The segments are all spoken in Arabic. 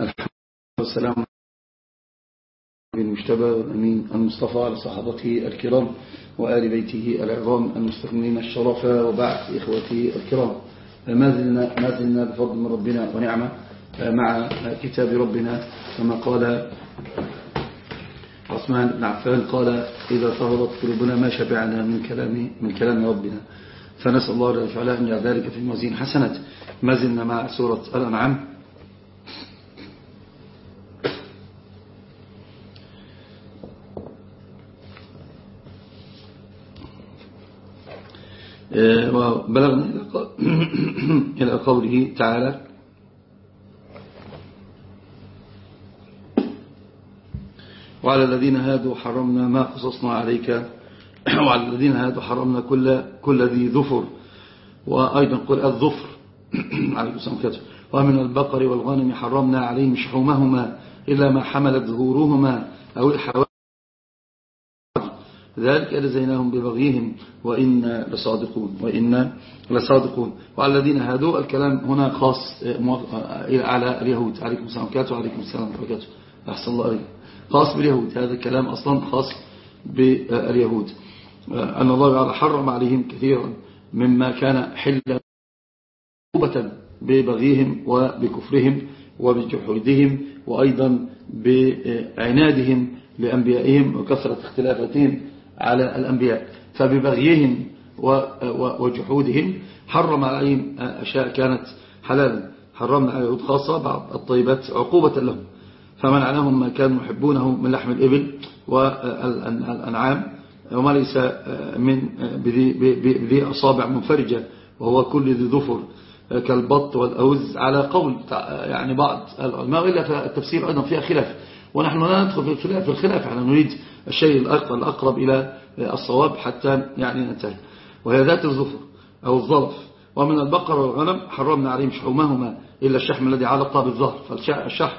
الحمد والسلام المجتبى والأمين المصطفى على صحابته الكرام وآل بيته العظام المستثمرين الشرف وبعد إخوتي الكرام. ما زلنا, ما زلنا بفضل من ربنا ونعمة مع كتاب ربنا كما قال عثمان بن عفان قال إذا طهرت قلوبنا ما شبعنا من كلام من كلام ربنا. فنسأل الله تعالى أن يجعل ذلك في موازين حسنات ما زلنا مع سورة الأنعام. وبلغنا إلى قوله تعالى وعلى الذين هادوا حرمنا ما قصصنا عليك. وعلى الذين هادوا حرمنا كل كل ذي ظفر. وأيضا قل الظفر. عليكم السلام كتب ومن البقر والغنم حرمنا عليهم شحومهما إلا ما حملت ظهورهما أو الحوادث ذلك لزيناهم ببغيهم وإنا لصادقون وإنا لصادقون. وعلى الذين هادوا الكلام هنا خاص على اليهود. عليكم السلام. وبركاته وعليكم السلام. وبركاته أحسن الله عليكم خاص باليهود. هذا الكلام أصلا خاص باليهود. أن الله تعالى حرم عليهم كثيرا مما كان حلا ببغيهم وبكفرهم وبجحودهم وأيضا بعنادهم لأنبيائهم وكثرة اختلافاتهم على الأنبياء. فببغيهم وجحودهم حرم عليهم أشياء كانت حلالا. حرمنا على اليهود خاصة بعض الطيبات عقوبة لهم. فمنعناهم ما كانوا يحبونه من لحم الإبل والأنعام وما ليس من بذي أصابع منفرجة وهو كل ذي ظفر كالبط والأوز على قول يعني بعض العلماء إلا فالتفسير أيضا فيها خلاف. ونحن لا ندخل في الخلاف في الخلاف. إحنا نريد الشيء الأقرب إلى الصواب حتى يعني ننتهي. وهي ذات الظفر أو الظرف. ومن البقر والغنم حرمنا عليهم شحومهما إلا الشحم الذي علق بالظهر فالشحم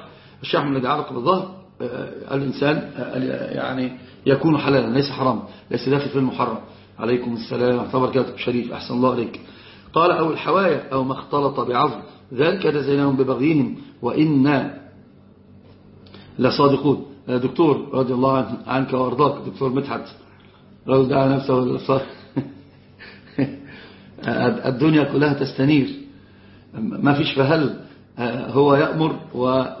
الشحم الذي علق بالظهر آه، الإنسان آه، يعني يكون حلالا ليس حرام ليس داخل في المحرم. عليكم السلام ورحمة الله شريف أحسن الله عليك. قال أو الحوايا أو ما اختلط بعظم. ذلك جزيناهم ببغيهم وإنا لصادقون. دكتور رضي الله عنك وأرضاك دكتور مدحت. رضي دعا نفسه الدنيا كلها تستنير. ما فيش فهل هو يأمر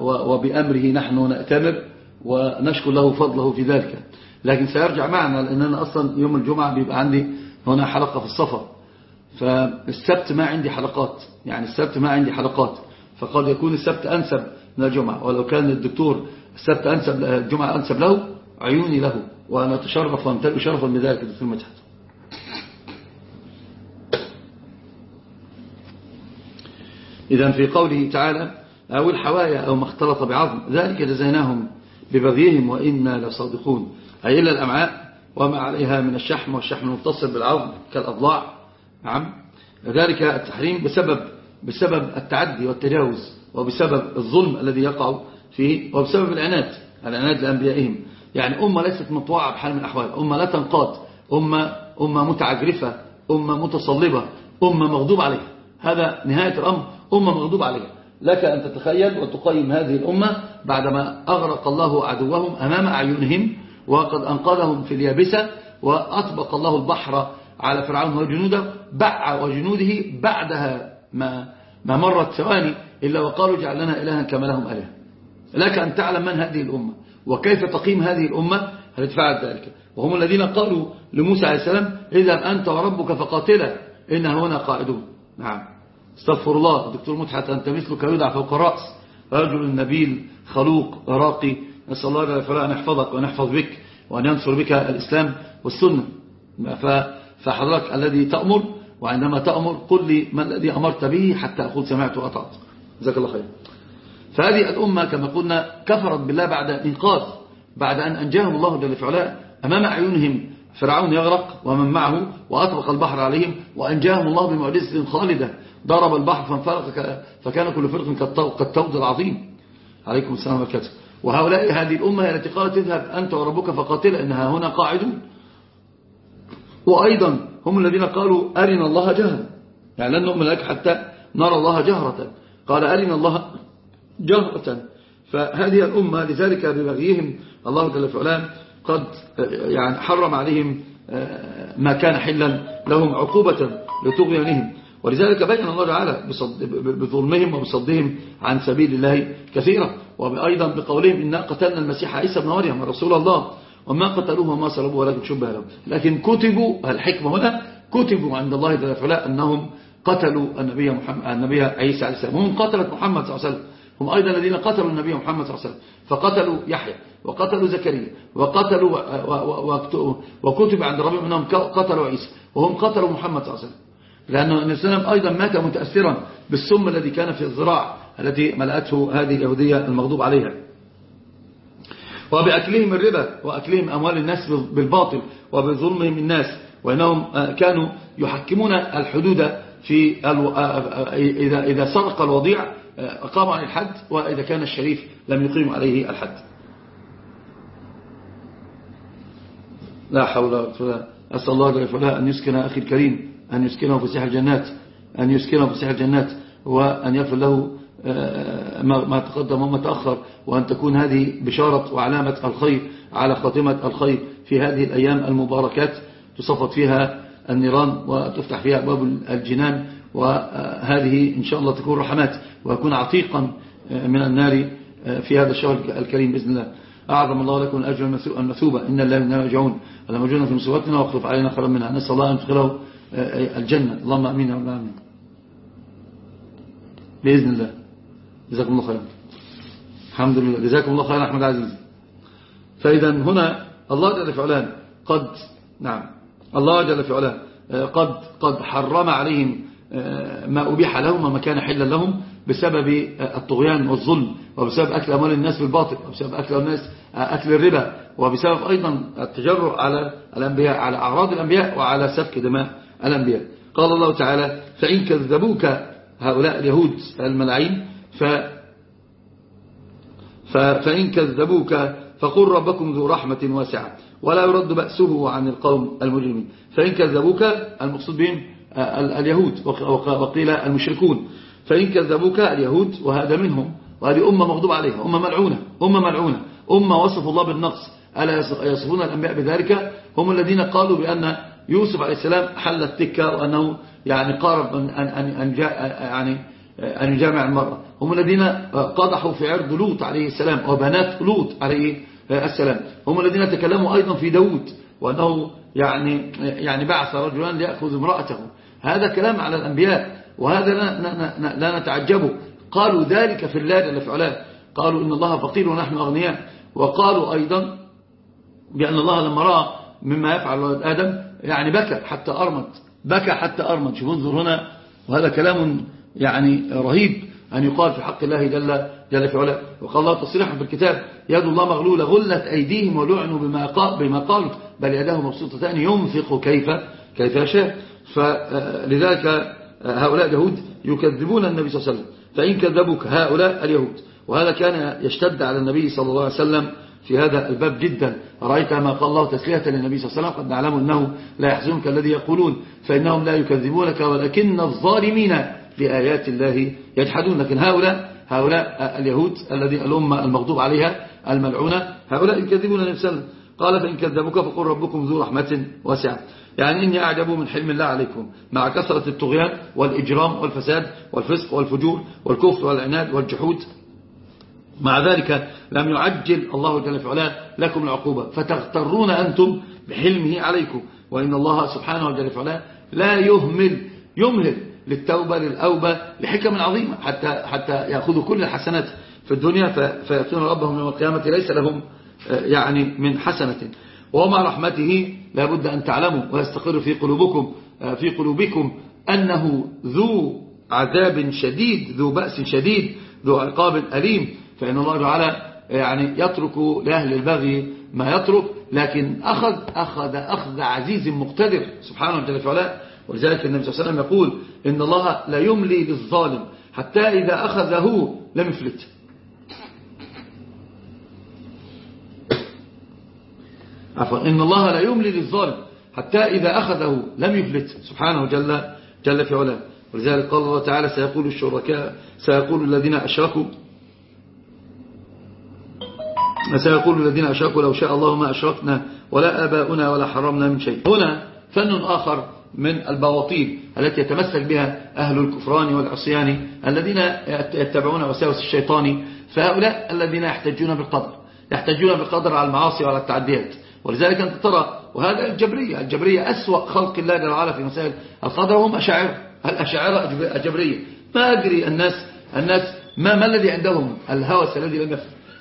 وبأمره نحن نأتمر ونشكر له فضله في ذلك. لكن سيرجع معنا لأننا أصلا يوم الجمعة بيبقى عندي هنا حلقة في الصفر فالسبت ما عندي حلقات. يعني السبت ما عندي حلقات. فقد يكون السبت أنسب من الجمعة. ولو كان الدكتور السبت أنسب الجمعة أنسب له عيوني له. وأنا أتشرف وأمتلئ شرفا بذلك الدكتور مجحد إذا في قوله تعالى أو الحوايا أو ما اختلط بعظم ذلك جزيناهم ببغيهم وإنا لصادقون. أي إلا الأمعاء وما عليها من الشحم والشحم المتصل بالعظم كالأضلاع. نعم. ذلك التحريم بسبب بسبب التعدي والتجاوز. وبسبب الظلم الذي يقع فيه وبسبب العناد العناد لأنبيائهم. يعني أمة ليست مطوعة بحال من الأحوال. أمة لا تنقاد. أمة, أمة متعجرفة. أمة متصلبة. أمة مغضوب عليها. هذا نهاية الأمر. أمة مغضوب عليها. لك أن تتخيل وتقيم هذه الأمة بعدما أغرق الله عدوهم أمام أعينهم وقد أنقذهم في اليابسة وأطبق الله البحر على فرعون وجنوده بع وجنوده بعدها ما, ما مرت ثواني. إلا وقالوا جعل لنا إلها كما لهم أله لك أن تعلم من هذه الأمة. وكيف تقيم هذه الأمة؟ التي فعلت ذلك؟ وهم الذين قالوا لموسى عليه السلام إذا أنت وربك فقاتلا إن هنا قاعدون نعم. استغفر الله. دكتور مدحت أنت مثلك يدع فوق الرأس. رجل نبيل خلوق راقي. نسأل الله فلا أن يحفظك ونحفظ بك وأن ينصر بك الإسلام والسنة. فحضرتك الذي تأمر وعندما تأمر قل لي ما الذي أمرت به حتى أقول سمعت وأطعت. جزاك الله خير. فهذه الأمة كما قلنا كفرت بالله بعد إنقاذ بعد أن أنجاهم الله جل فعلا أمام أعينهم فرعون يغرق ومن معه وأطبق البحر عليهم وأنجاهم الله بمعجزة خالدة. ضرب البحر فانفرق فكان كل فرق كالتوض العظيم. عليكم السلام والكتب وهؤلاء هذه الأمة هي التي قالت اذهب أنت وربك فقاتل إنها هنا قاعدون وأيضا هم الذين قالوا أرنا الله جهرا يعني لن نؤمن لك حتى نرى الله جهرة. قال أرنا الله جهرة فهذه الأمة لذلك ببغيهم الله جل وعلا قد يعني حرم عليهم ما كان حلا لهم عقوبة لطغيانهم ولذلك بين الله تعالى بظلمهم وبصدهم عن سبيل الله كثيرا. وأيضا بقولهم إنا قتلنا المسيح عيسى بن مريم رسول الله. وما قتلوه وما صلبوه ولكن شبه لهم لكن كتبوا الحكمة هنا كتبوا عند الله جل وعلا أنهم قتلوا النبي محمد النبي عيسى عليه السلام. هم قتلت محمد صلى الله عليه وسلم. هم أيضا الذين قتلوا النبي محمد صلى الله عليه وسلم. فقتلوا يحيى وقتلوا زكريا وقتلوا وكتب عند ربهم أنهم قتلوا عيسى وهم قتلوا محمد صلى الله عليه وسلم. لأن النبي صلى الله عليه وسلم أيضا مات متأثرا بالسم الذي كان في الزراع التي ملأته هذه اليهودية المغضوب عليها. وبأكلهم الربا وأكلهم أموال الناس بالباطل وبظلمهم الناس. وإنهم كانوا يحكمون الحدود في إذا إذا سرق الوضيع أقام عن الحد وإذا كان الشريف لم يقيم عليه الحد. لا حول ولا قوة أسأل الله جل وعلا أن يسكن أخي الكريم أن يسكنه في سيح الجنات أن يسكنه في سيح الجنات وأن يغفر له ما تقدم وما تأخر وأن تكون هذه بشارة وعلامة الخير على خاتمة الخير في هذه الأيام المباركات تصفت فيها النيران وتفتح فيها أبواب الجنان وهذه إن شاء الله تكون رحمات ويكون عتيقا آه، من النار آه، في هذا الشهر الكريم بإذن الله. أعظم الله لكم الأجر المثوبة إن الله يرجعون ولما وجدنا في مصيبتنا واخلف علينا خيرا منها. نسأل الله أن تدخله آه، الجنة. اللهم أمين يا رب العالمين. بإذن الله. جزاكم الله خيرا. الحمد لله. جزاكم الله خيرا أحمد عزيز فإذا هنا الله جل في علان قد نعم. الله جل في علان قد قد حرم عليهم آه، ما أبيح لهم وما كان حلا لهم بسبب الطغيان والظلم وبسبب أكل أموال الناس بالباطل وبسبب أكل الناس آه، أكل الربا وبسبب أيضا التجرع على الأنبياء على أعراض الأنبياء وعلى سفك دماء الأنبياء. قال الله تعالى فإن كذبوك هؤلاء اليهود الملاعين ف فإن كذبوك فقل ربكم ذو رحمة واسعة. ولا يرد بأسه عن القوم المجرمين. فإن كذبوك المقصود بهم اليهود وقيل المشركون. فإن كذبوك اليهود وهذا منهم. وهذه أمة مغضوب عليها أمة ملعونة أمة ملعونة أمة وصف الله بالنقص. ألا يصفون الأنبياء بذلك؟ هم الذين قالوا بأن يوسف عليه السلام حل التكة وأنه يعني قارب أن, أن, أن, يعني أن يجامع المرأة. هم الذين قضحوا في عرض لوط عليه السلام وبنات لوط عليه السلام. هم الذين تكلموا أيضا في داود وأنه يعني, يعني بعث رجلا ليأخذ امرأته. هذا كلام على الأنبياء وهذا لا, لا نتعجبه. قالوا ذلك في الله جل في قالوا إن الله فقير ونحن أغنياء. وقالوا أيضا بأن الله لما رأى مما يفعل ولد آدم يعني بكى حتى أرمد بكى حتى أرمد شوف انظر هنا وهذا كلام يعني رهيب. أن يقال في حق الله جل, جل في علاه. وقال الله تصريحا في الكتاب يد الله مغلولة غلت أيديهم ولعنوا بما, بما قالوا بل يداه مبسوطتان ينفق كيف كيف يشاء. فلذلك هؤلاء اليهود يكذبون النبي صلى الله عليه وسلم. فإن كذبوك هؤلاء اليهود. وهذا كان يشتد على النبي صلى الله عليه وسلم في هذا الباب جدا. رأيت ما قال الله تسلية للنبي صلى الله عليه وسلم؟ قد نعلم أنه لا يحزنك الذي يقولون. فإنهم لا يكذبونك ولكن الظالمين بآيات الله يجحدون. لكن هؤلاء هؤلاء اليهود الذي الأمة المغضوب عليها الملعونة هؤلاء يكذبون النبي صلى الله عليه وسلم قال فإن كذبوك فقل ربكم ذو رحمة واسعة. يعني إني أعجب من حلم الله عليكم مع كثرة الطغيان والإجرام والفساد والفسق والفجور والكفر والعناد والجحود. مع ذلك لم يعجل الله جل وعلا لكم العقوبة. فتغترون أنتم بحلمه عليكم. وإن الله سبحانه وتعالى لا يهمل يمهل للتوبة للأوبة لحكم عظيمة حتى, حتى يأخذوا كل الحسنات في الدنيا فيأتون ربهم يوم القيامة. ليس لهم آه، يعني من حسنة. ومع رحمته لابد أن تعلموا ويستقر في قلوبكم آه، في قلوبكم أنه ذو عذاب شديد ذو بأس شديد ذو عقاب أليم. فإن الله تعالى يعني يترك لأهل البغي ما يترك لكن أخذ أخذ أخذ عزيز مقتدر. سبحانه وتعالى ولذلك النبي صلى الله عليه وسلم يقول إن الله لا يملي للظالم حتى إذا أخذه لم يفلت. عفوا إن الله لا يملي للظالم حتى إذا أخذه لم يفلت. سبحانه جل, جل في علاه. ولذلك قال الله تعالى سيقول الشركاء سيقول الذين أشركوا. سيقول الذين أشركوا لو شاء الله ما أشركنا ولا آباؤنا ولا حرمنا من شيء. هنا فن آخر من البواطيل التي يتمسك بها أهل الكفران والعصيان الذين يتبعون وساوس الشيطان فهؤلاء الذين يحتجون بالقدر يحتجون بالقدر على المعاصي وعلى التعديات. ولذلك أنت ترى وهذا الجبرية الجبرية أسوأ خلق الله وعلا في مسائل القدر هم أشاعر الأشاعرة الجبرية. ما أدري الناس الناس ما ما الذي عندهم؟ الهوس الذي لم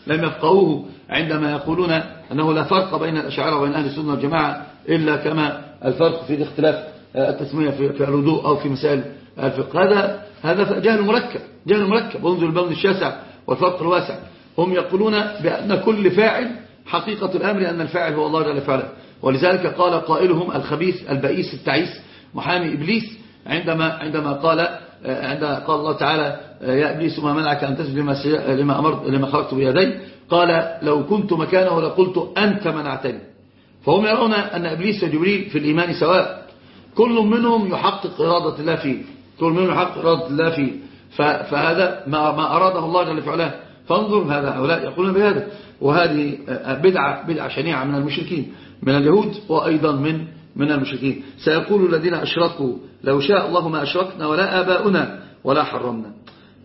لم يفقهوه عندما يقولون أنه لا فرق بين الأشاعرة وبين أهل السنة والجماعة إلا كما الفرق في اختلاف التسمية في الوضوء أو في مسائل الفقه. هذا هذا جهل مركب جهل مركب. انظر البون الشاسع والفرق الواسع. هم يقولون بأن كل فاعل حقيقة الأمر أن الفاعل هو الله جل فعله ولذلك قال قائلهم الخبيث البئيس التعيس محامي إبليس عندما عندما قال عندما قال الله تعالى يا إبليس ما منعك أن تسجد لما, لما, أمرت لما خرجت بيدي؟ قال لو كنت مكانه لقلت أنت منعتني فهم يرون أن إبليس وجبريل في الإيمان سواء كل منهم يحقق إرادة الله فيه. كل منهم يحقق إرادة الله فيه. فهذا ما, أراده الله جل فعله فانظر هذا هؤلاء يقولون بهذا. وهذه بدعة, بدعة شنيعة من المشركين. من اليهود وأيضا من من المشركين. سيقول الذين أشركوا لو شاء الله ما أشركنا ولا آباؤنا ولا حرمنا.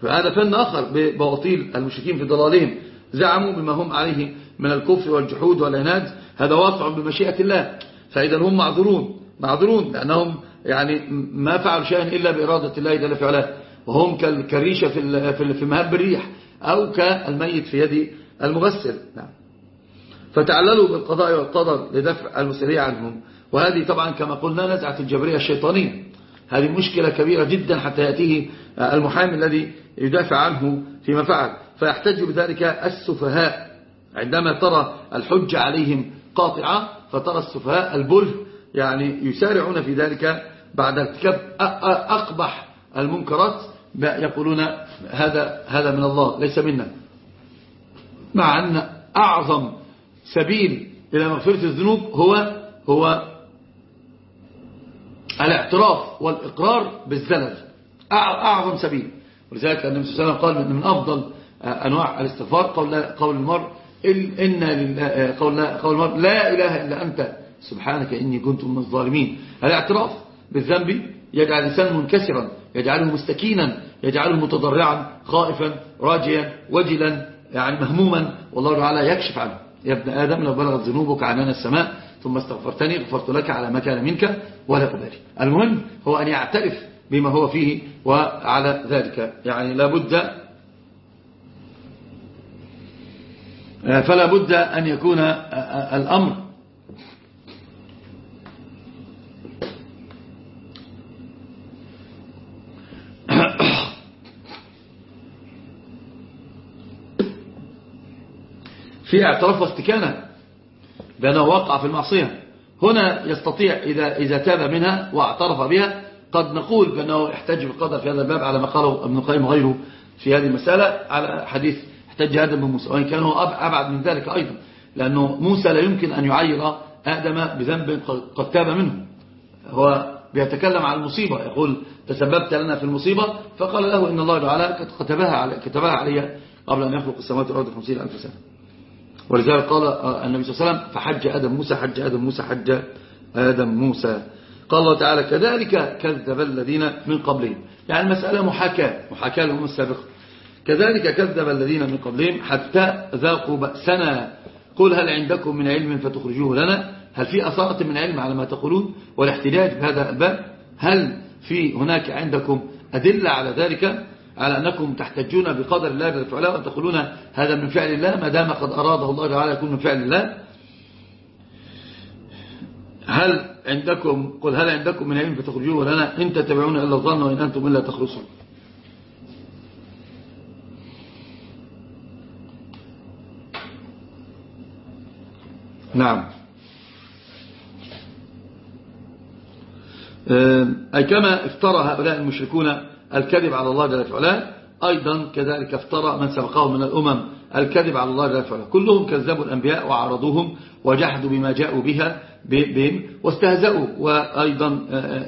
فهذا فن آخر ببواطيل المشركين في ضلالهم. زعموا بما هم عليه من الكفر والجحود والعناد. هذا واقع بمشيئة الله. فإذا هم معذورون. معذورون لأنهم يعني ما فعلوا شيئا إلا بإرادة الله جل فعلا وهم كالريشة في في مهب الريح أو كالميت في يد المغسل. نعم. فتعللوا بالقضاء والقدر لدفع المسيرية عنهم. وهذه طبعا كما قلنا نزعة الجبرية الشيطانية. هذه مشكلة كبيرة جدا حتى يأتيه المحامي الذي يدافع عنه فيما فعل. فيحتج بذلك السفهاء. عندما ترى الحجة عليهم قاطعة فترى السفهاء البله يعني يسارعون في ذلك بعد ارتكاب أقبح المنكرات يقولون هذا هذا من الله ليس منا. مع أن أعظم سبيل إلى مغفرة الذنوب هو هو الاعتراف والإقرار بالزلل. أعظم سبيل. ولذلك النبي صلى الله عليه وسلم قال من أفضل أنواع الاستغفار قول, قول المرء إن قول, قول المرء لا إله إلا أنت سبحانك إني كنت من الظالمين. الاعتراف بالذنب؟ يجعل الإنسان منكسرا يجعله مستكينا يجعله متضرعا خائفا راجيا وجلا يعني مهموما. والله تعالى يكشف عنه. يا ابن آدم لو بلغت ذنوبك عنان السماء ثم استغفرتني غفرت لك على ما كان منك ولا أبالي المهم هو أن يعترف بما هو فيه وعلى ذلك. يعني لابد فلا بد أن يكون الأمر في اعتراف واستكانة بأنه وقع في المعصية. هنا يستطيع إذا, إذا تاب منها واعترف بها. قد نقول بأنه يحتاج بالقدر في هذا الباب على ما قاله ابن القيم وغيره في هذه المسألة على حديث احتج آدم موسى وإن كان هو أبعد من ذلك أيضا لأنه موسى لا يمكن أن يعير آدم بذنب قد تاب منه. هو بيتكلم عن المصيبة يقول تسببت لنا في المصيبة فقال له إن الله تعالى كتبها علي, كتبها علي قبل أن يخلق السماوات والأرض خمسين ألف سنة. ولذلك قال النبي صلى الله عليه وسلم فحج آدم موسى حج آدم موسى حج آدم موسى. قال الله تعالى كذلك كذب الذين من قبلهم. يعني المسألة محاكاة محاكاة لهم السابقة. كذلك كذب الذين من قبلهم حتى ذاقوا بأسنا. قل هل عندكم من علم فتخرجوه لنا؟ هل في أثارة من علم على ما تقولون؟ والاحتجاج بهذا الباب هل في هناك عندكم أدلة على ذلك؟ على أنكم تحتجون بقدر الله جل وعلا وأن تقولون هذا من فعل الله ما دام قد أراده الله تعالى يكون من فعل الله. هل عندكم قل هل عندكم من علم فتخرجوه لنا إن تتبعون إلا الظن وإن أنتم إلا تخرصون. نعم. أي كما افترى هؤلاء المشركون الكذب على الله جل وعلا. أيضا كذلك افترى من سبقهم من الأمم الكذب على الله جل وعلا. كلهم كذبوا الأنبياء وعرضوهم وجحدوا بما جاءوا بها بهم واستهزأوا وأيضا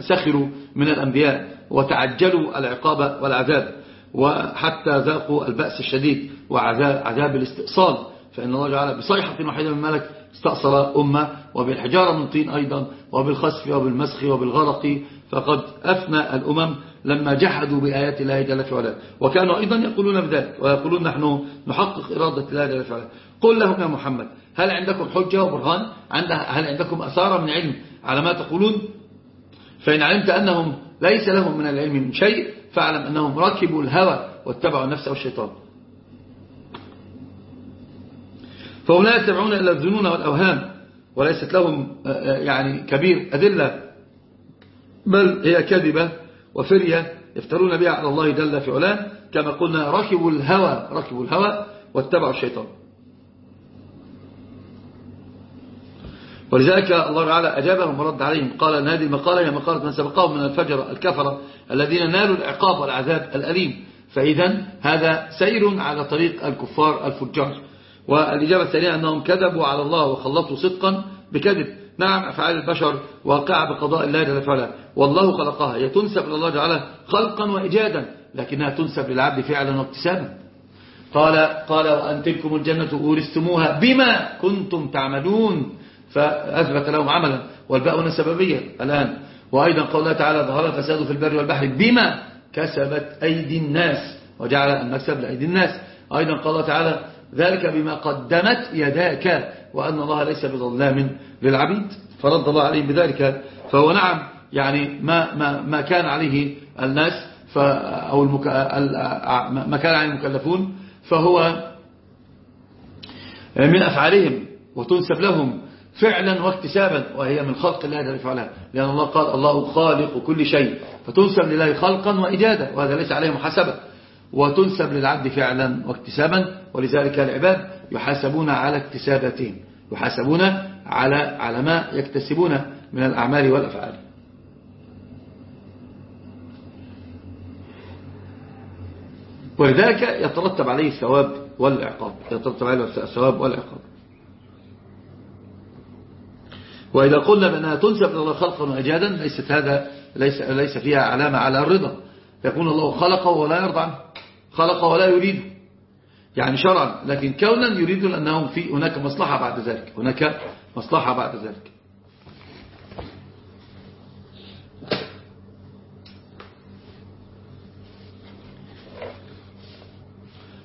سخروا من الأنبياء وتعجلوا العقاب والعذاب وحتى ذاقوا البأس الشديد وعذاب الاستئصال. فإن الله جعل بصيحة واحدة من ملك استأصل أمة وبالحجارة من طين أيضا وبالخسف وبالمسخ وبالغرق. فقد أفنى الأمم لما جحدوا بآيات الله جل في علاه. وكانوا أيضا يقولون بذلك ويقولون نحن نحقق إرادة الله جل في علاه. قل لهم يا محمد هل عندكم حجة وبرهان؟ هل عندكم أثار من علم على ما تقولون؟ فإن علمت أنهم ليس لهم من العلم من شيء فاعلم أنهم ركبوا الهوى واتبعوا النفس والشيطان. فهم لا يتبعون إلا الظنون والأوهام وليست لهم آه، آه، يعني كبير أدلة بل هي كذبة وفرية يفترون بها على الله جل في علاه كما قلنا ركبوا الهوى ركبوا الهوى واتبعوا الشيطان. ولذلك الله تعالى أجابهم ورد عليهم قال أن هذه المقالة هي مقالة من سبقهم من الفجر الكفرة الذين نالوا العقاب والعذاب الأليم فإذا هذا سير على طريق الكفار الفجار. والإجابة الثانية أنهم كذبوا على الله وخلطوا صدقا بكذب. نعم أفعال البشر واقعة بقضاء الله جل وعلا. والله خلقها. هي تنسب لله تعالى خلقا وإجادا لكنها تنسب للعبد فعلا واكتسابا. قال قال وأن تلكم الجنة أورثتموها بما كنتم تعملون. فأثبت لهم عملا. والباء هنا سببية الآن. وأيضا الله تعالى ظهر الفساد في البر والبحر بما كسبت أيدي الناس. وجعل المكسب لأيدي الناس. أيضا قال تعالى ذلك بما قدمت يداك وأن الله ليس بظلام للعبيد. فرد الله عليهم بذلك. فهو نعم يعني ما, ما, ما كان عليه الناس أو المك... ما كان عليه المكلفون فهو من أفعالهم وتنسب لهم فعلا واكتسابا وهي من خلق الله جل وعلا. لأن الله قال الله خالق كل شيء. فتنسب لله خلقا وإجادا وهذا ليس عليه محاسبة وتنسب للعبد فعلا واكتسابا ولذلك العباد يحاسبون على اكتساباتهم يحاسبون على على ما يكتسبون من الأعمال والأفعال. ولذلك يترتب عليه الثواب والعقاب يترتب عليه الثواب والعقاب. وإذا قلنا بأنها تنسب الله خلقا وإجادا ليست هذا ليس, ليس فيها علامة على الرضا. يكون الله خلقه ولا يرضى عنه. خلقه ولا يريده. يعني شرعا لكن كونا يريد لأنه في هناك مصلحة بعد ذلك. هناك مصلحة بعد ذلك.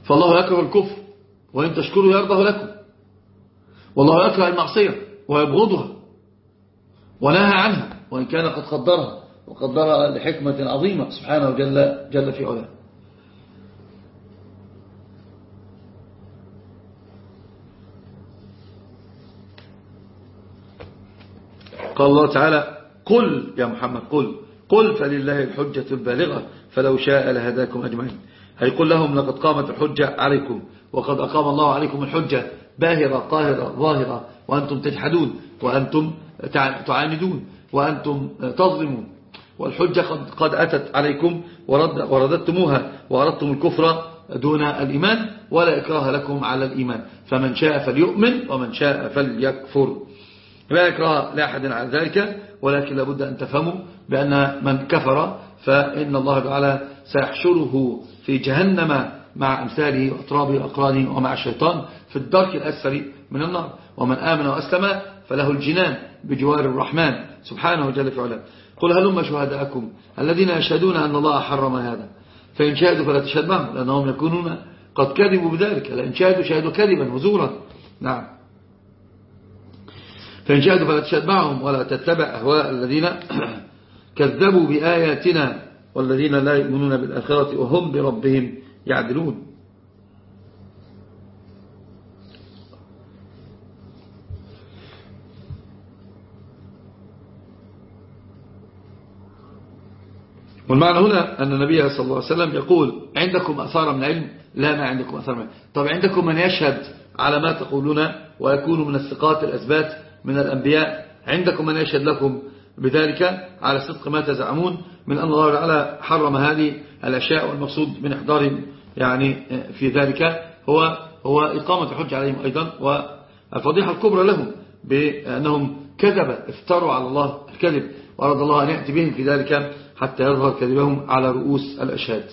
فالله يكره الكفر وإن تشكروا يرضه لكم. والله يكره المعصية ويبغضها ونهى عنها وإن كان قد قدرها وقدرها لحكمة عظيمة سبحانه جل, جل في علاه. قال الله تعالى قل يا محمد قل قل فلله الحجة البالغة فلو شاء لهداكم أجمعين هي قل لهم لقد قامت الحجة عليكم وقد أقام الله عليكم الحجة باهرة طاهرة ظاهرة وأنتم تجحدون وأنتم تعاندون وأنتم تظلمون. والحجة قد, قد أتت عليكم ورد ورددتموها وأردتم الكفر دون الإيمان ولا إكراه لكم على الإيمان. فمن شاء فليؤمن ومن شاء فليكفر. لا إكراه لأحد على ذلك ولكن لابد أن تفهموا بأن من كفر فإن الله تعالى سيحشره في جهنم مع أمثاله وأطرابه وأقرانه ومع الشيطان في الدرك الأسفل من النار. ومن آمن وأسلم فله الجنان بجوار الرحمن سبحانه وجل في علاه. قل هلما شهداءكم الذين يشهدون أن الله حرم هذا؟ فإن شهدوا فلا تشهد معهم لأنهم يكونون قد كذبوا بذلك لأن شهدوا شهدوا كذبا وزورا. نعم. فإن شهدوا فلا تشهد معهم ولا تتبع أهواء الذين كذبوا بآياتنا والذين لا يؤمنون بالآخرة وهم بربهم يعدلون. والمعنى هنا أن النبي صلى الله عليه وسلم يقول عندكم أثار من علم؟ لا ما عندكم أثار من علم. طب عندكم من يشهد على ما تقولون ويكون من الثقات الأثبات؟ من الأنبياء عندكم من يشهد لكم بذلك. على صدق ما تزعمون من أن الله تعالى حرم هذه الأشياء والمقصود من إحضار يعني في ذلك. هو هو إقامة الحج عليهم أيضا والفضيحة الكبرى لهم بأنهم كذب افتروا على الله الكذب وأراد الله أن يأتي بهم في ذلك حتى يظهر كذبهم على رؤوس الأشهاد.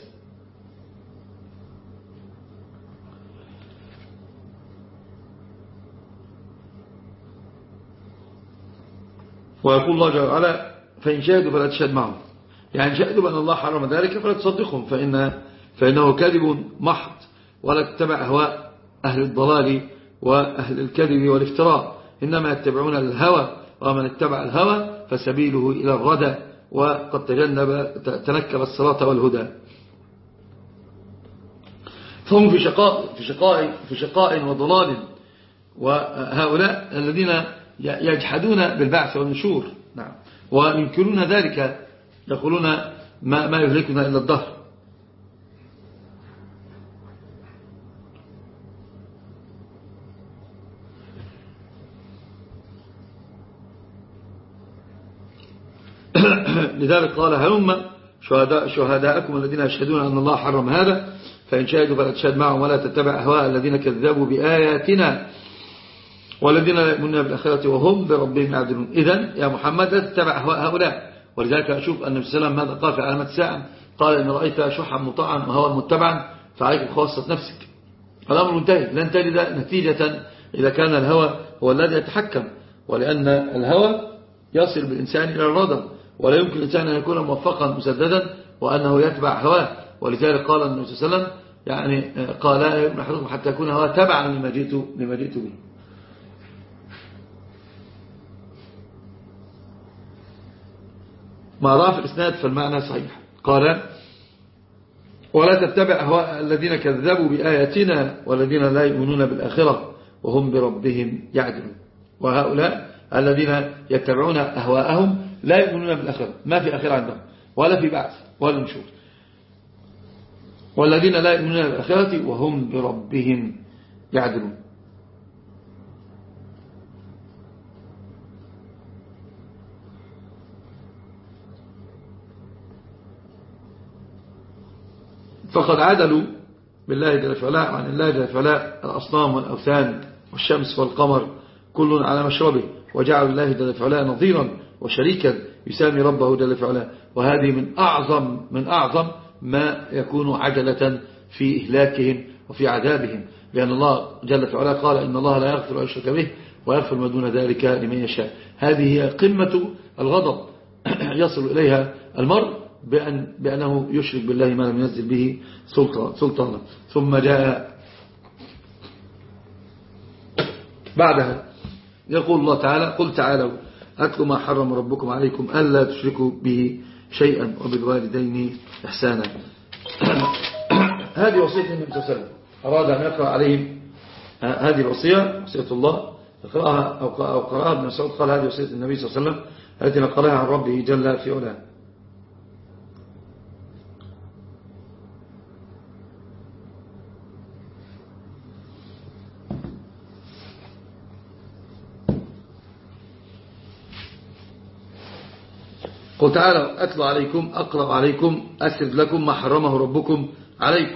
ويقول الله جل وعلا فإن شاهدوا فلا تشهد معهم. يعني شاهدوا بأن الله حرم ذلك فلا تصدقهم فإن فإنه كذب محض ولا تتبع أهواء أهل الضلال وأهل الكذب والافتراء. إنما يتبعون الهوى ومن اتبع الهوى فسبيله إلى الردى وقد تجنب تنكر الصلاة والهدى. فهم في شقاء, في شقاء, في شقاء وضلال وهؤلاء الذين يجحدون بالبعث والنشور. نعم. وينكرون ذلك يقولون ما, ما يهلكنا إلا الدهر. لذلك قال هلم شهداء شهداءكم الذين يشهدون أن الله حرم هذا فإن شهدوا فلا تشهد معهم ولا تتبع أهواء الذين كذبوا بآياتنا. والذين لا يؤمنون بالآخرة وهم بربهم يعدلون. إذن يا محمد لا تتبع هؤلاء. ولذلك أشوف أن النبي صلى الله عليه وسلم ماذا قال في علامة الساعة؟ قال إن رأيت شحا مطاعا وهوى متبعا فعليك بخاصة نفسك. الأمر منتهي. لن تجد نتيجة إذا كان الهوى هو الذي يتحكم. ولأن الهوى يصل بالإنسان إلى الرضا. ولا يمكن الإنسان أن يكون موفقا مسددا وأنه يتبع هواه. ولذلك قال النبي صلى الله عليه وسلم يعني قال لا يؤمن حتى يكون هواه تبعا لما جئت, لما به مع ضعف الإسناد فالمعنى صحيح. قال ولا تتبع أهواء الذين كذبوا بآياتنا والذين لا يؤمنون بالآخرة وهم بربهم يعدلون. وهؤلاء الذين يتبعون أهواءهم لا يؤمنون بالآخرة. ما في آخرة عندهم ولا في بعث ولا نشور. والذين لا يؤمنون بالآخرة وهم بربهم يعدلون. فقد عدلوا بالله جل وعلا عن الله جل وعلا الأصنام والأوثان والشمس والقمر كل على مشربه وجعل الله جل وعلا نظيرا وشريكا يسامي ربه جل وعلا. وهذه من أعظم من أعظم ما يكون عجلة في إهلاكهم وفي عذابهم لأن الله جل وعلا قال إن الله لا يغفر أن يشرك به ويغفر ما دون ذلك لمن يشاء. هذه هي قمة الغضب يصل إليها المرء بأن بأنه يشرك بالله ما لم ينزل به سلطانا. ثم جاء بعدها يقول الله تعالى قل تعالوا أتلوا ما حرم ربكم عليكم ألا تشركوا به شيئا وبالوالدين إحسانا. هذه وصية النبي صلى الله عليه وسلم. أراد أن يقرأ عليهم هذه الوصية وصية الله. يقرأها أو قرأها ابن مسعود قال هذه وصية النبي صلى الله عليه وسلم التي نقلها عن ربه جل في علاه. قل تعالى أتلو عليكم أقرأ عليكم أسرد لكم ما حرمه ربكم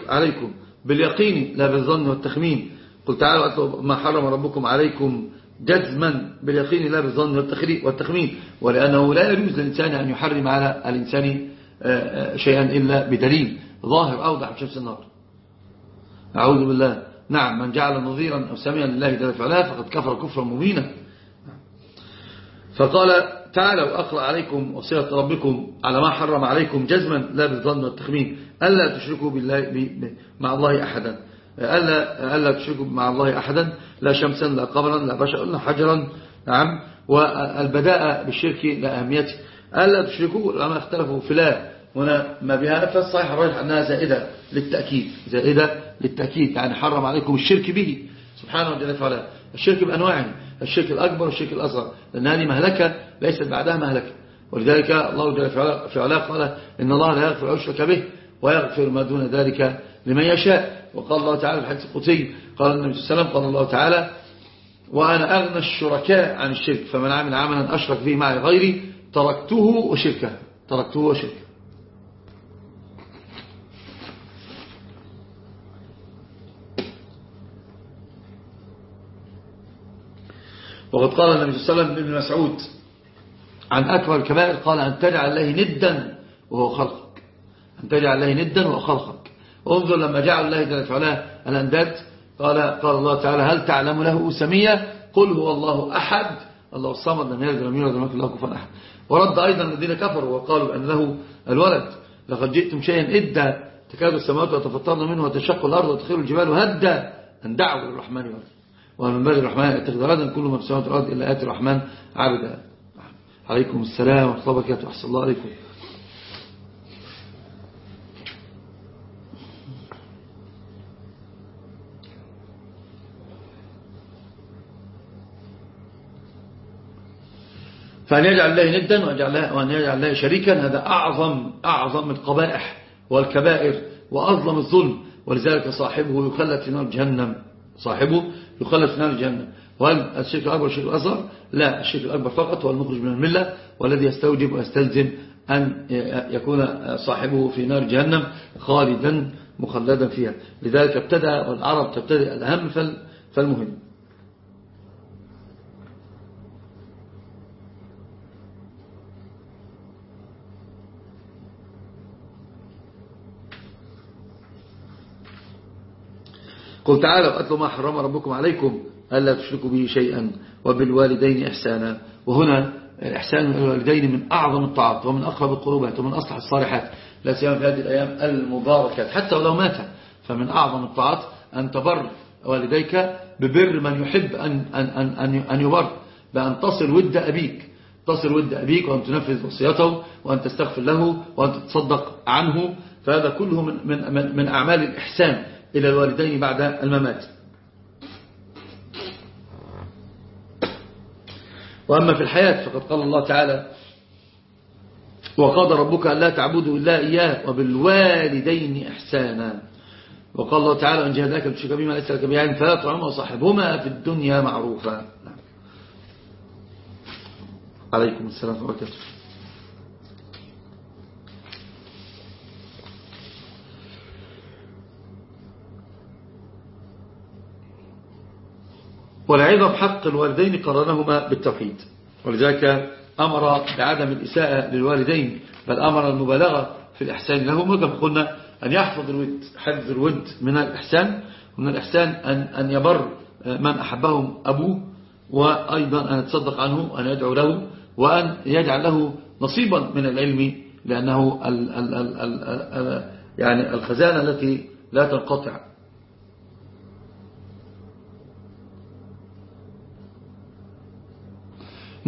عليكم. باليقين لا بالظن والتخمين. قل تعالوا أتلو ما حرم ربكم عليكم جزما. باليقين لا بالظن والتخمين. ولأنه لا يجوز للإنسان أن يحرم على الإنسان آه، آه، شيئا إلا بدليل. ظاهر أوضح شمس النار. أعوذ بالله. نعم من جعل نظيرا أو سميا لله جل فعلا فقد كفر كفرا مبينا. فقال تعالوا أقرأ عليكم وصية ربكم على ما حرم عليكم جزما لا بالظن والتخمين ألا تشركوا بالله مع الله أحدا. ألا, ألا تشركوا مع الله أحدا لا شمسا لا قمرا لا بشرا لا حجرا نعم. والبداء بالشرك لا أهميته. ألا تشركوا لما اختلفوا في لا هنا ما بها فالصحيح الراجح أنها زائدة للتأكيد زائدة للتأكيد يعني حرم عليكم الشرك به. سبحانه وتعالى. الشرك بأنواعه. الشرك الأكبر والشرك الأصغر. لأن هذه مهلكة ليست بعدها مهلكة. ولذلك الله جل في علاه قال إن الله لا يغفر أشرك به ويغفر ما دون ذلك لمن يشاء. وقال الله تعالى في الحديث القدسي قال النبي صلى الله عليه وسلم قال الله تعالى وأنا أغنى الشركاء عن الشرك فمن عمل عملا أشرك فيه معي غيري تركته وشركه تركته وشركه. وقد قال النبي صلى الله عليه وسلم لابن مسعود عن أكبر الكبائر قال أن تجعل الله ندا وهو خلقك. أن تجعل الله ندا وهو خلقك. انظر لما جعل الله جل وعلا الأنداد. قال قال الله تعالى هل تعلم له سمية؟ قل هو الله أحد. الله الصمد لم يلد ولم يولد ولم يكن له كفوا أحد. ورد أيضا الذين كفروا وقالوا أن له الولد. لقد جئتم شيئا إدى تكاد السماوات وتفطرن منه وتشق الأرض وتخير الجبال هدى أن دعوا للرحمن ولد ومن باب الرحمن اتخذ ولدا كل ما في السماوات والأرض إلا آتي الرحمن عبدا. عليكم السلام ورحمة الله وبركاته. أحسن الله عليكم. فأن يجعل الله ندا وأن يجعل الله شريكا هذا أعظم أعظم القبائح والكبائر وأظلم الظلم. ولذلك صاحبه يخلد في نار جهنم. صاحبه يخلد في نار جهنم. وهل الشرك الأكبر والشرك الأصغر؟ لا الشرك الأكبر فقط هو المخرج من الملة والذي يستوجب ويستلزم أن يكون صاحبه في نار جهنم خالدا مخلدا فيها. لذلك ابتدأ والعرب تبتدئ الأهم فالمهم. قل تعالوا وأتلوا ما حرم ربكم عليكم ألا تشركوا به شيئا وبالوالدين إحسانا. وهنا الإحسان الوالدين من أعظم الطاعات ومن أقرب القربات ومن أصلح الصالحات لا سيما في هذه الأيام المباركات حتى ولو مات. فمن أعظم الطاعات أن تبر والديك ببر من يحب أن, أن, أن, أن يبر بأن تصل ود أبيك. تصل ود أبيك وأن تنفذ وصيته وأن تستغفر له وأن تتصدق عنه. فهذا كله من, من, من أعمال الإحسان. إلى الوالدين بعد الممات. وأما في الحياة فقد قال الله تعالى وقال ربك أن لا تعبدوا إلا إياه وبالوالدين إحسانا. وقال الله تعالى أن جهدناك بشك بما ليس لك فلا طعم وصاحبهما في الدنيا معروفا. عليكم السلام ورحمة الله. والعظة بحق الوالدين قرنهما بالتوحيد. ولذلك أمر بعدم الإساءة للوالدين بل أمر المبالغة في الإحسان لهما كما قلنا أن يحفظ الود حفظ الود من الإحسان ومن الإحسان أن, أن يبر من أحبهم أبوه وأيضا أن يتصدق عنه وأن يدعو له وأن يجعل له نصيبا من العلم لأنه ال ال ال ال يعني الخزانة التي لا تنقطع.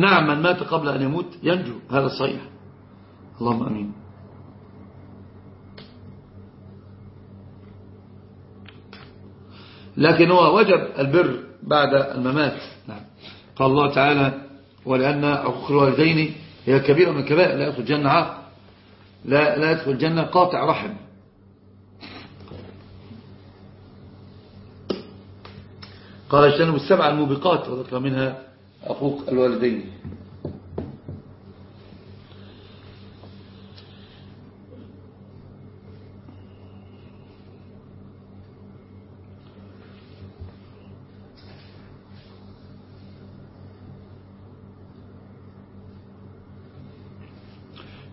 نعم من مات قبل أن يموت ينجو. هذا صحيح. اللهم أمين. لكن هو وجب البر بعد الممات. نعم. قال الله تعالى ولأن عقوق الوالدين هي كبيرة من الكبائر لا يدخل الجنة عاق لا, لا يدخل الجنة قاطع رحم. قال اجتنبوا السبع الموبقات وذكر منها حقوق الوالدين.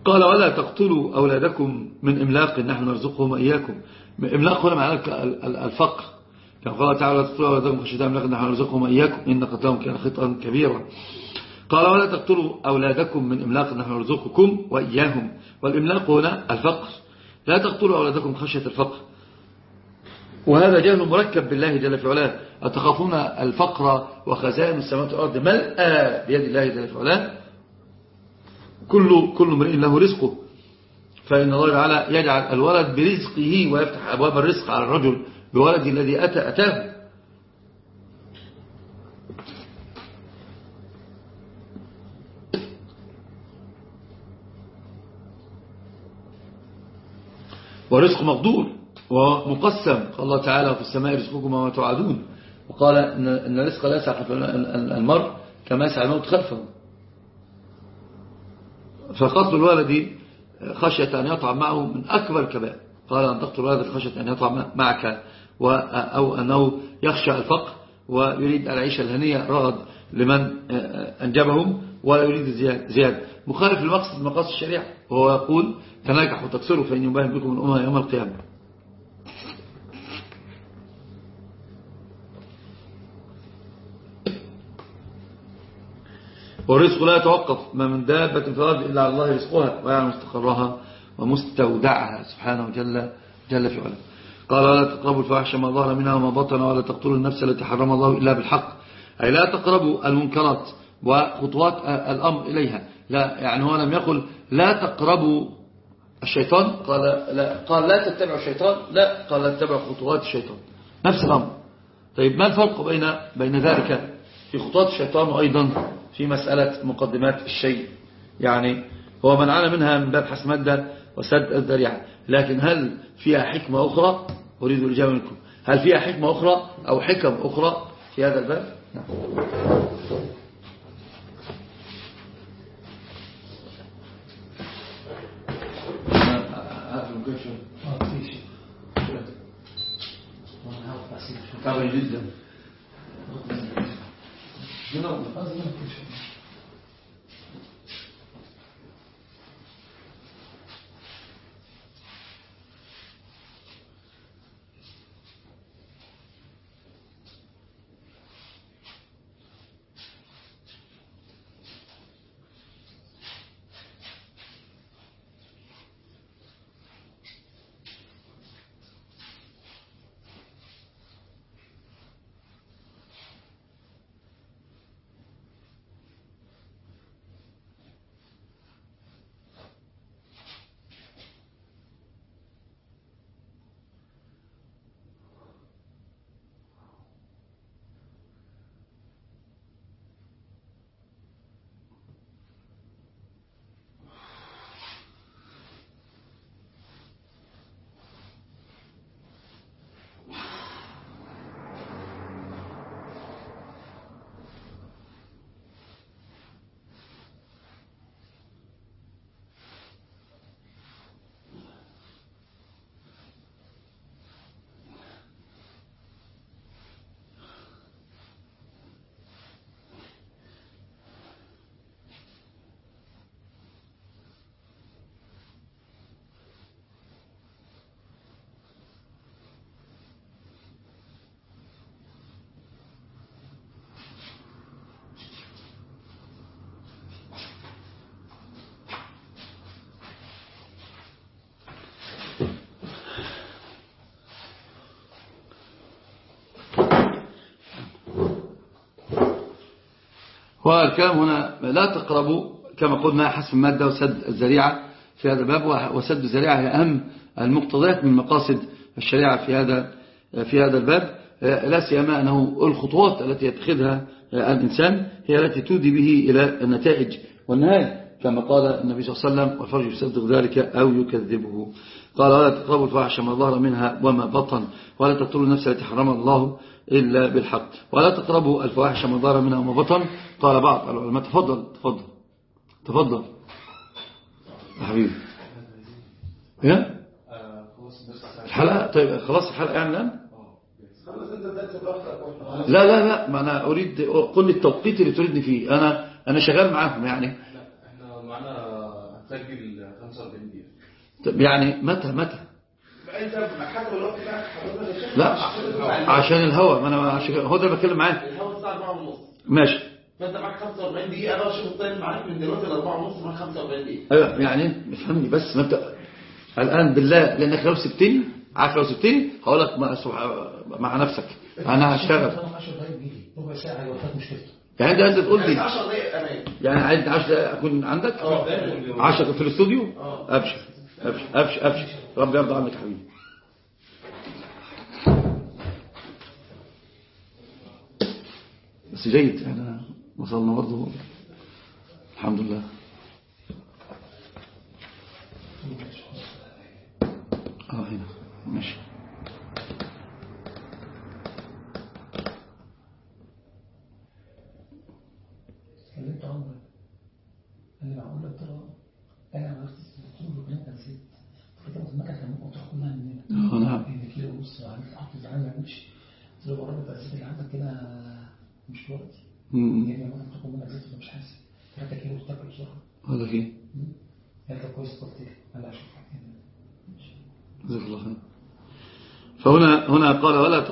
قال ولا تقتلوا أولادكم من إملاق نحن نرزقهم إياكم إملاق هنا معنى الفقر. قال تعالى تقتلوا أولادكم خشية إملاق نحن نرزقهم إياكم إن قتلهم كان خطأ كبيرا قال ولا تقتلوا أولادكم من إملاق نحن نرزقكم وإياهم والإملاق هنا الفقر لا تقتلوا أولادكم خشية الفقر وهذا جهل مركب بالله جل في علاه أتخافون الفقر وخزائن السماوات والأرض ملأ بيد الله جل في علاه كل كل امرئ له رزقه فإن الله تعالى يجعل الولد برزقه ويفتح أبواب الرزق على الرجل بولد الذي أتى أتاه. ورزق مقدور ومقسم. قال الله تعالى في السماء رزقكم وما توعدون. وقال إن الرزق لا يسعى المرء كما يسعى الموت خلفه. فقتل الولد خشية أن يطعم معه من أكبر الكبائر. قال أن تقتل الولد خشية أن يطعم معك أو أنه يخشى الفقر ويريد العيشة الهنية رغد لمن أنجبهم ولا يريد زيادة. مخالف المقصد مقاصد الشريعة وهو يقول تناجح وتكسروا فإن يباهم بكم الأمة يوم القيامة. والرزق لا يتوقف. ما من دابة في الأرض إلا على الله رزقها ويعلم مستقرها ومستودعها. سبحانه جل, جل في علم قال ولا تقربوا الفواحش ما ظهر منها وما بطن ولا تقتلوا النفس التي حرم الله إلا بالحق. أي لا تقربوا المنكرات وخطوات الأمر إليها. لا يعني هو لم يقل لا تقربوا الشيطان قال لا, قال لا تتبعوا الشيطان لا قال لا تتبعوا خطوات الشيطان. نفس الأمر. طيب ما الفرق بين بين ذلك في خطوات الشيطان وأيضا في مسألة مقدمات الشيء؟ يعني هو منعنا منها من باب حسم مادة وسد الذريعة. لكن هل فيها حكمة أخرى؟ أريد الإجابة منكم. هل فيها حكمة أخرى أو حكم أخرى في هذا الباب؟ نعم. طبعا جدا. والكلام هنا لا تقربوا كما قلنا حسب المادة وسد الزريعة في هذا الباب وسد الزريعة هي أهم المقتضيات من مقاصد الشريعة في هذا في هذا الباب. لا سيما أنه الخطوات التي يتخذها الإنسان هي التي تودي به إلى النتائج والنهاية كما قال النبي صلى الله عليه وسلم والفرج يصدق ذلك أو يكذبه. قال ولا تقربوا الفاحش ما ظهر منها وما بطن ولا تقتلوا النفس التي حرم الله إلا بالحق ولا تقربوا الفواحش ما ظهر منها وما بطن. قال بعض العلماء تفضل تفضل تفضل. يا حبيبي. إيه؟ الحلقة؟ طيب خلاص الحلقة يعني الآن؟ لا لا لا ما أنا أريد قل لي التوقيت اللي تريدني فيه. أنا أنا شغال معاكم يعني. إحنا معنا هتسجل 45 دقيقة طب يعني متى متى؟ انت حسب الوقت بتاعك حضرتك لا عشان الهوا ما أنا عشان هو ده اللي بتكلم معاه الهوا الساعة 4 ونص. ماشي. فانت معاك 45 دقيقة أنا شوف الطيب معاك من دلوقتي ل 4 ونص معاك 45 دقيقة. أيوه يعني افهمني بس ما أنت الآن بالله لأنك لو سبتني عارف لو سبتني هقول لك مع, مع نفسك. أنا هشتغل. 10 دقايق بيجي ربع ساعة يوفاك مشكلته يعني انت أنت تقول يعني لي 10 دقايق أمان. يعني عايز 10 دقايق أكون عندك؟ أه 10 في الأستوديو؟ أه. أبشر. ابشر ابشر ابشر ربي يرضى عنك حبيبي. بس جيد إحنا وصلنا برضه. الحمد لله. آه هنا. ماشي اتكلمت عمري قال لي معقول قلت له أنا عملت قلت له كلام نسيت قلت له المكنه كان ممكن تاخد منها مننا آه نعم ان كيلو ونص عملت حط الزعامه ما يعملش قلت له بره التأسيس اللي عندك كده مش وقتي م- يعني ممكن تاخد منها زيت وأنا مش حاسس 3 كيلو تاكل بسرعة هذا كي قال طب كويس قلت لي قال لي أشوف جزاك الله خير فهنا هنا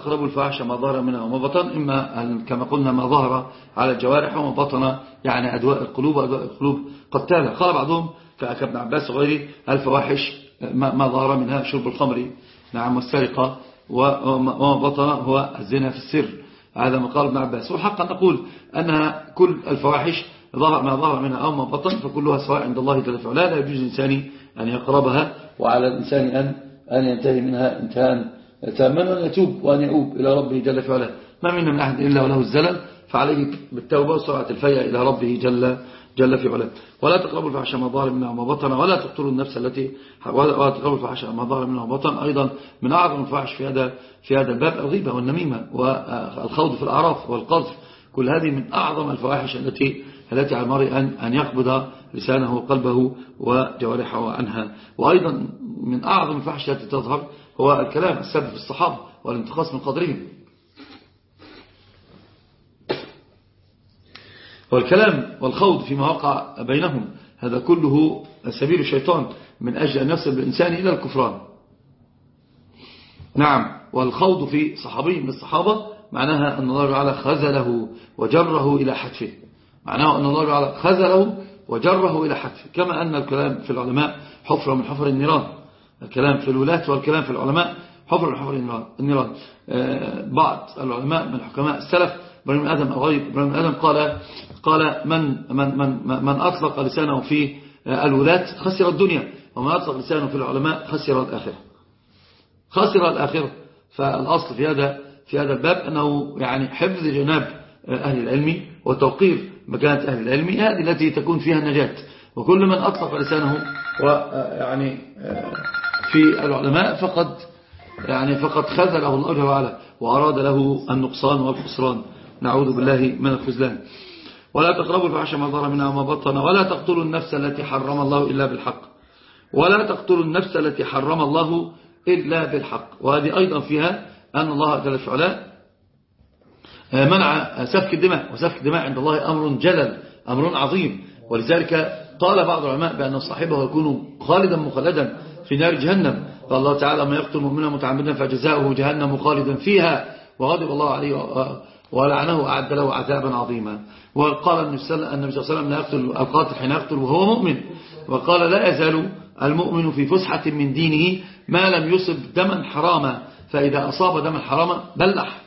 قال ولا تقربوا الفاحش ما ظهر منها وما بطن إما كما قلنا ما ظهر على الجوارح وما بطن يعني أدواء القلوب وأدواء القلوب قتالة قال بعضهم كابن عباس وغيره الفواحش ما ظهر منها شرب الخمر؟ نعم والسرقة وما بطن هو الزنا في السر. هذا ما قال ابن عباس. وحقا نقول أنها كل الفواحش ظهر ما ظهر منها أو ما بطن فكلها سواء عند الله جل وعلا. لا يجوز الإنسان أن يقربها وعلى الإنسان أن أن ينتهي منها انتهاء تاما وأن يتوب وأن يؤوب إلى ربه جل وعلا ما منا من أحد إلا وله الزلل فعليه بالتوبة وسرعة الفيء إلى ربه جل جل في علاه. ولا تقربوا الفحش ما ظهر منها وما بطن ولا تقتلوا النفس التي ولا تقربوا الفحش ما ظهر منها وما بطن. أيضا من أعظم الفحش في هذا في هذا الباب الغيبة والنميمة والخوض في الأعراف والقذف. كل هذه من أعظم الفواحش التي التي على المرء أن أن يقبض لسانه وقلبه وجوارحه عنها وأيضا من أعظم الفحش التي تظهر هو الكلام السبب في الصحابة والانتقاص من قدرهم. والكلام والخوض فيما وقع بينهم هذا كله سبيل الشيطان من أجل أن يصل الإنسان إلى الكفران. نعم والخوض في صحابي من الصحابة معناها أن الله تعالى خزله وجره إلى حتفه. معناه أن الله تعالى خزله وجره إلى حتفه. كما أن الكلام في العلماء حفرة من حفر النيران. الكلام في الولاة والكلام في العلماء. حفر من حفر النيران. آه، بعض العلماء من حكماء السلف إبراهيم آدم أو غير إبراهيم آدم قال قال من من من من أطلق لسانه في الولاة خسر الدنيا ومن أطلق لسانه في العلماء خسر الآخرة. خسر الآخرة. فالأصل في هذا في هذا الباب أنه يعني حفظ جناب أهل العلم وتوقير مكانة أهل العلم هذه التي تكون فيها النجاة. وكل من أطلق لسانه ويعني في العلماء فقد يعني فقد خذله الله جل وعلا وأراد له النقصان والخسران. نعوذ بالله من الخزلان. ولا تقربوا الفحش ما ظهر منها وما بطن ولا تقتلوا النفس التي حرم الله إلا بالحق. ولا تقتلوا النفس التي حرم الله إلا بالحق. وهذه أيضا فيها أن الله جل وعلا آه، منع سفك الدماء وسفك الدماء عند الله أمر جلل أمر عظيم. ولذلك قال بعض العلماء بأن صاحبه يكون خالدا مخلدا في نار جهنم قال الله تعالى ما يقتل مؤمنا متعمدا فجزاؤه جهنم خالدا فيها وغضب الله عليه ولعنه أعد له عذابا عظيما. وقال النبي صلى الله عليه وسلم لا يقتل القاتل حين يقتل وهو مؤمن. وقال لا يزال المؤمن في فسحة من دينه ما لم يصب دما حراما فإذا أصاب دما حراما بلح.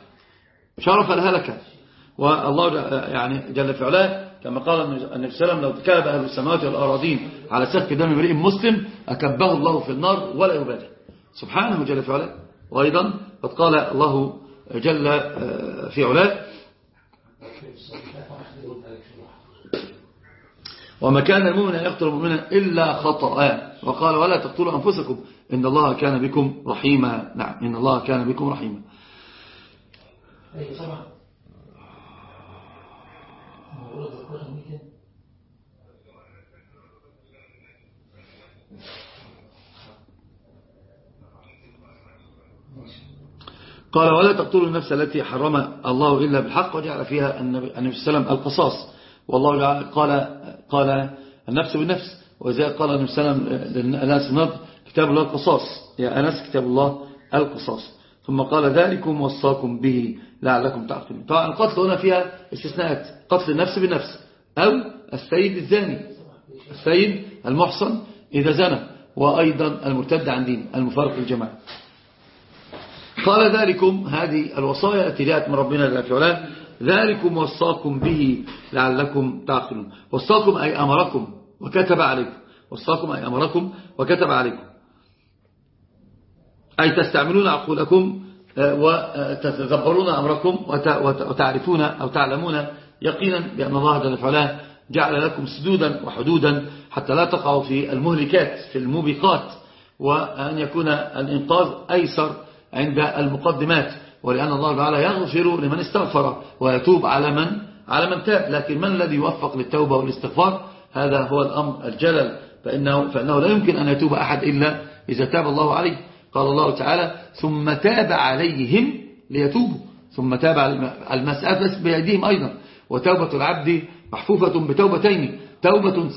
شرف الهلكة. والله يعني جل في علاه كما قال النبي صلى الله عليه وسلم لو تكاب أهل السماوات والأراضين على سفك دم امرئ مسلم أكبه الله في النار ولا يبالي. سبحانه جل في علاه. وأيضا قد قال الله جل آه، في علاه وما كان المؤمن أن يقتل المؤمنا إلا خطأ. وقال ولا تقتلوا أنفسكم إن الله كان بكم رحيما. نعم إن الله كان بكم رحيما. أيوة، قال ولا تقتلوا النفس التي حرم الله إلا بالحق. وجعل فيها النبي صلى الله عليه وسلم القصاص. والله قال قال النفس بالنفس. وإذا قال النبي صلى الله عليه وسلم للناس النض كتاب الله القصاص. يا أنس كتاب الله القصاص. ثم قال ذلكم وصاكم به لعلكم تعقلون. طبعا القتل هنا فيها استثناءات. قتل النفس بالنفس أو السيد الزاني. السيد المحصن إذا زنى. وأيضا المرتد عن دين. المفارق الجماعة قال ذلكم. هذه الوصايا التي جاءت من ربنا في ذلكم وصاكم به لعلكم تعقلون. وصاكم أي أمركم وكتب عليكم. وصاكم أي أمركم وكتب عليكم. أي تستعملون عقولكم آه، وتتدبرون أمركم وتعرفون أو تعلمون يقينا بأن الله جل وعلا جعل لكم سدودا وحدودا حتى لا تقعوا في المهلكات في الموبقات وأن يكون الإنقاذ أيسر عند المقدمات ولأن الله تعالى يغفر لمن استغفر ويتوب على من على من تاب. لكن من الذي يوفق للتوبة والاستغفار؟ هذا هو الأمر الجلل فإنه, فإنه لا يمكن أن يتوب أحد إلا إذا تاب الله عليه. قال الله تعالى ثم تاب عليهم ليتوبوا. ثم تاب المسألة بس بأيديهم أيضا. وتوبة العبد محفوفة بتوبتين توبة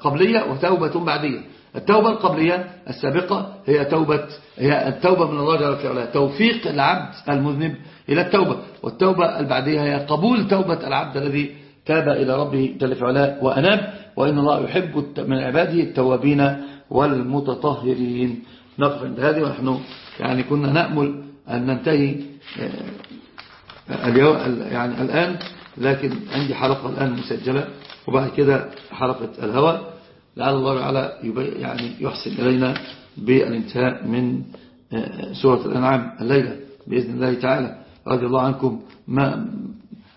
قبلية وتوبة بعدية. التوبة القبلية السابقة هي توبة هي التوبة من الله جل وعلا توفيق العبد المذنب إلى التوبة. والتوبة البعدية هي قبول توبة العبد الذي تاب إلى ربه جل وعلا وأناب. وإن الله يحب من عباده التوابين والمتطهرين. نقف عند هذه ونحن يعني كنا نأمل أن ننتهي اليوم يعني الآن لكن عندي حلقة الآن مسجلة وبعد كده حلقة الهوى لعل الله تعالى يعني يحسن إلينا بالانتهاء من سورة الأنعام الليلة بإذن الله تعالى. رضي الله عنكم. ما,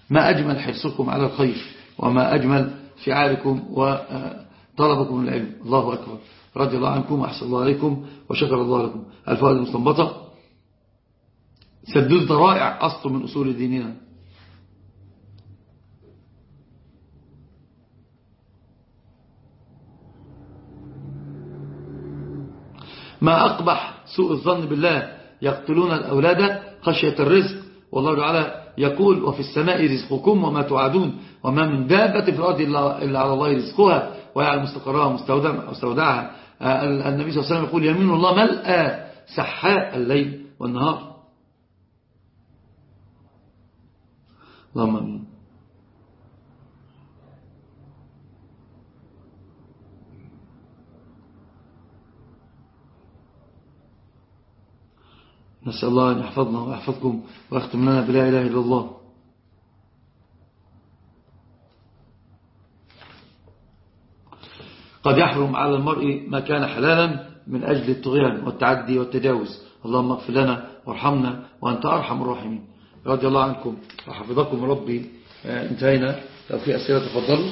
ما أجمل حرصكم على الخير وما أجمل فعالكم وطلبكم العلم. الله أكبر. رضي الله عنكم وأحسن الله عليكم وشكر الله لكم. الفوائد المستنبطة. سد الذرائع أصل من أصول ديننا. ما أقبح سوء الظن بالله يقتلون الأولاد خشية الرزق. والله تعالى يقول وفي السماء رزقكم وما توعدون وما من دابة في الأرض إلا على الله رزقها. ويعلم مستقرها ومستودعها النبي صلى الله عليه وسلم يقول يمين الله ملأ سحاء الليل والنهار. اللهم آمين. نسأل الله أن يحفظنا ويحفظكم ويختم لنا بلا إله إلا الله. قد يحرم على المرء ما كان حلالا من أجل الطغيان والتعدي والتجاوز. اللهم اغفر لنا وارحمنا وأنت أرحم الراحمين. رضي الله عنكم وحفظكم ربي. انتهينا. لو في أسئلة تفضلوا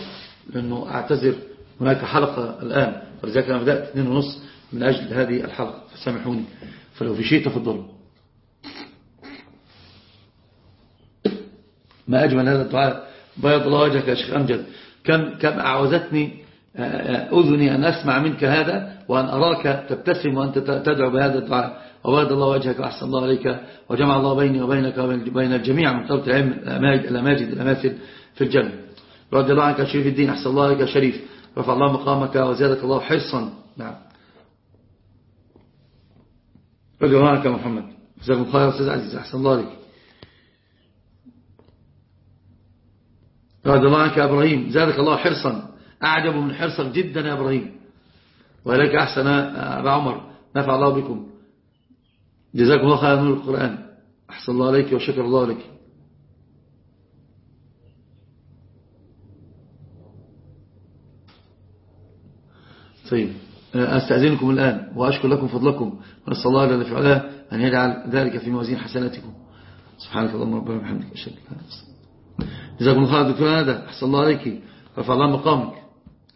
لأنه أعتذر. هناك حلقة الآن. ولذلك أنا بدأت اثنين ونص من أجل هذه الحلقة. فسامحوني. فلو في شيء تفضلوا. ما أجمل هذا الدعاء. بيض الله وجهك يا شيخ أمجد كم, كم أعوزتني أذني أن أسمع منك هذا وأن أراك تبتسم وأنت تدعو بهذا الدعاء. وبيض الله وجهك وأحسن الله عليك وجمع الله بيني وبينك وبين الجميع من طلبة العلم الأماجد الأماثل في الجنة. رضي الله عنك شريف الدين. أحسن الله عليك شريف. رفع الله مقامك وزادك الله حرصا. نعم. رضي الله عنك محمد. جزاكم خير أستاذ عزيز. أحسن الله عليك. رضي الله عنك إبراهيم. زادك الله حرصا. أعجب من حرصك جدا يا إبراهيم. ولك أحسن أبا عمر. نفع الله بكم. جزاكم الله خير من القرآن. أحسن الله عليك وشكر الله لك. طيب أستأذنكم الآن وأشكر لكم فضلكم. ونسأل الله في علاه أن يجعل ذلك في موازين حسناتكم. سبحانك اللهم ربنا وبحمدك. أشهد جزاكم الله خير دكتور هذا أحسن الله عليك. رفع الله مقامك.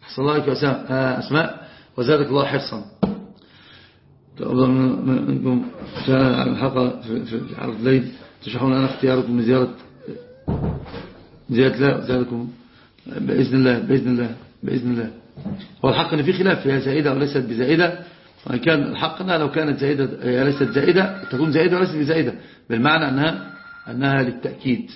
أحسن الله عليك أسماء. وزادك الله حرصا. منكم. على الحلقة في عرض الليل. تشرحون أنا اختياركم من زيارة لا زيارتكم بإذن الله بإذن الله بإذن الله. هو الحق أن في خلاف هي زائدة أو ليست بزائدة. وإن كان الحق أنها لو كانت زائدة ليست زائدة تكون زائدة وليست بزائدة. بالمعنى أنها, أنها للتأكيد.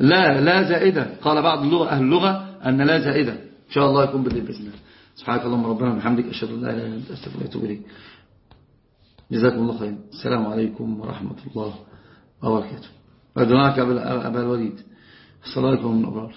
لا لا زائدة. قال بعض اللغة أهل اللغة أن لا زائدة. إن شاء الله يكون بالله بإذن الله سبحانك اللهم ربنا وبحمدك أشهد أن لا إله إلا أنت أستغفرك وأتوب إليك. جزاكم الله خير السلام عليكم ورحمة الله وبركاته. أدعاك أبا الوليد. السلام عليكم من الأبرار